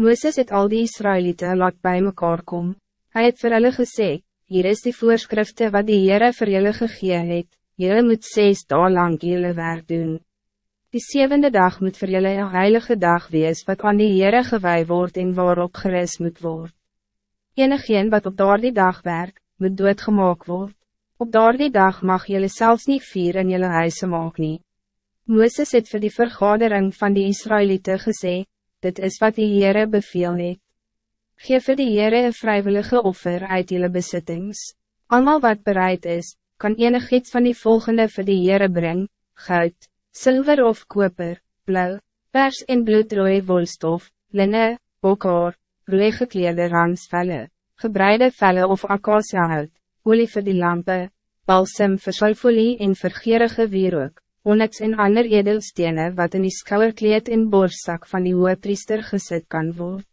Mooses het al die Israëlieten laat bij mekaar kom. Hij het vir hulle gesê, hier is die voorschriften wat die Heere vir julle gegee het, julle moet zes dagen lang julle werk doen. Die zevende dag moet vir julle een heilige dag wees wat aan die Heere gewaai word en waarop geris moet word. Enigeen wat op daardie dag werk, moet doodgemaak word. Op daardie dag mag julle zelfs niet vier in julle huise maak nie. Mooses het vir die vergadering van die Israëlieten gesê, dit is wat die Heere beveel het. Geef vir die Heere een vrijwillige offer uit julle besittings. Almal wat bereid is, kan enig iets van die volgende vir die Heere bring, goud, zilver of koper, blauw, pers en bloedrooie wolstof, linne, bokhaar, rooi gekleerde ransvelle, gebreide velle of acaciahout, olie vir die lampe, balsem vir sulfolie en vergerige wierook, onyx en ander edelstene wat in die skouwerkleed en borstzak van die priester gezet kan worden.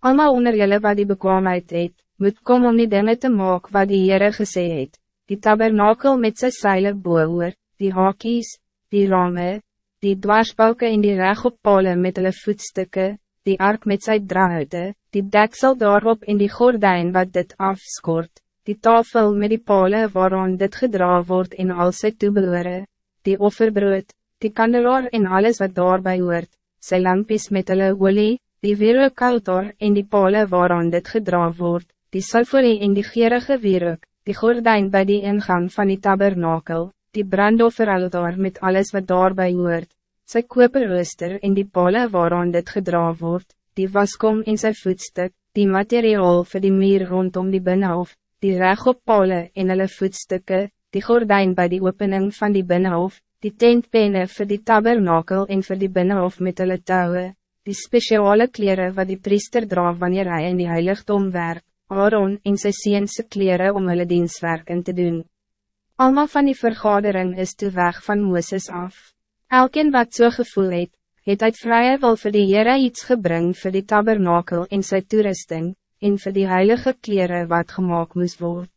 Allemaal onder jullie wat die bekwaamheid het, moet kom om die dinge te maak wat die Heere gesê het, die tabernakel met sy seile boehoor, die hakies, die rame, die dwarsbalke en die regoppale met hulle voetstukken, die ark met sy draaihoute, die deksel daarop en die gordijn wat dit afskort, die tafel met die pale waaraan dit gedra wordt in al sy toebehore, die offerbrood, die kandelaar en alles wat daarbij hoort, sy lampies met hulle olie, die wierookoutor en die pale waaraan dit gedra wordt, die sulforie en die gerige wierook, die gordijn bij die ingang van die tabernakel, die brandofferaltaar met alles wat daarbij hoort, sy koperrooster en die pale waaraan dit gedra wordt, die waskom en sy voetstuk, die materiaal voor die meer rondom die binnenhof, die regoppale en hulle voetstukken, die gordijn bij die opening van die binnenhof, die tentpenne voor die tabernakel en voor die binnenhof met hulle touwe, die speciale kleren wat die priester dra wanneer hij in die heiligdom werk, Aaron en sy seense kleren om hulle dienstwerk in te doen. Alma van die vergadering is toe weg van Mooses af. Elkeen wat so gevoel het, het uit vrije wil vir die Heere iets gebring vir die tabernakel en sy toerusting, en vir die heilige kleren wat gemaakt moest worden.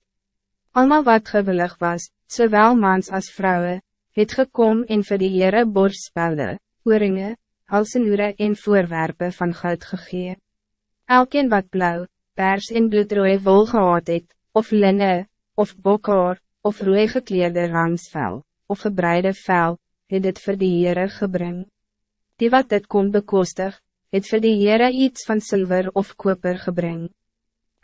Almal wat gewillig was, zowel mans als vrouwen, het gekom en vir die Heere borstspelde, oorringe, halsenure en voorwerpen van goud gegee. Elkeen wat blauw, pers en bloedrooie wol gehad het, of linne, of bokhaar, of rooi gekleerde rangsvel, of gebreide vel, het dit vir die Heere gebring. Die wat dit kon bekostig, het vir die Heere iets van zilver of koper gebring.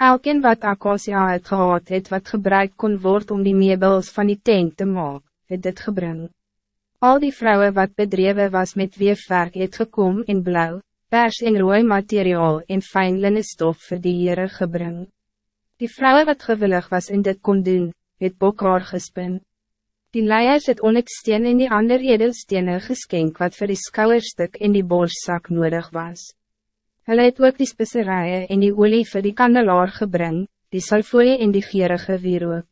Elkeen wat Acacia het gehad het wat gebruikt kon worden om die meubels van die tent te maken, het dit gebring. Al die vrouwen wat bedreven was met weefwerk het gekom in blauw, pers en rooi materiaal en fijn linnenstof vir die Heere gebring. Die vrouwen wat gewillig was in dit kon doen, het bokhaar gespin. Die leiers het onyxsteen en die ander edelstene geskenk wat voor die skouwerstuk in die borstzak nodig was. Hulle het ook die spisserijen en die olie vir die kandelaar gebring, die salfolie en die gierige wierook.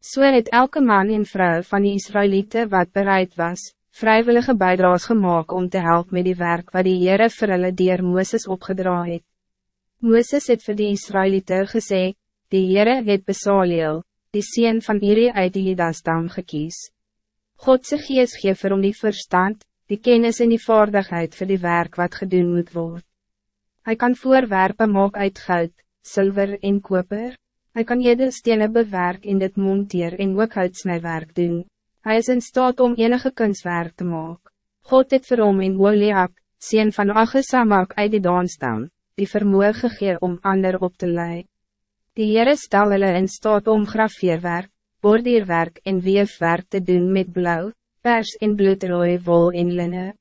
So het elke man en vrouw van die Israëlieten wat bereid was, vrijwillige bijdraes gemaakt om te helpen met die werk wat die Heere vir hulle dier Mooses opgedra het. Mooses het vir die Israëlieten gesê, die Heere het Besaleel, die sien van Iri uit die Jidastam gekies. Godse gees geef vir om die verstand, die kennis en die vaardigheid voor die werk wat gedoen moet worden. Hij kan voorwerpen maak uit goud, zilver en koper. Hij kan edelstenen bewerk in dit monteer en ook houtsnijwerk doen. Hij is in staat om enige kunstwerk te maken. God het vir hom in Oliak, sien van Agesamak uit die daanstam, die vermoe gegee om ander op te leiden. Die Heere stel hulle in staat om grafeerwerk, bordeerwerk en weefwerk te doen met blauw, pers en bloedrooie wol en linnen.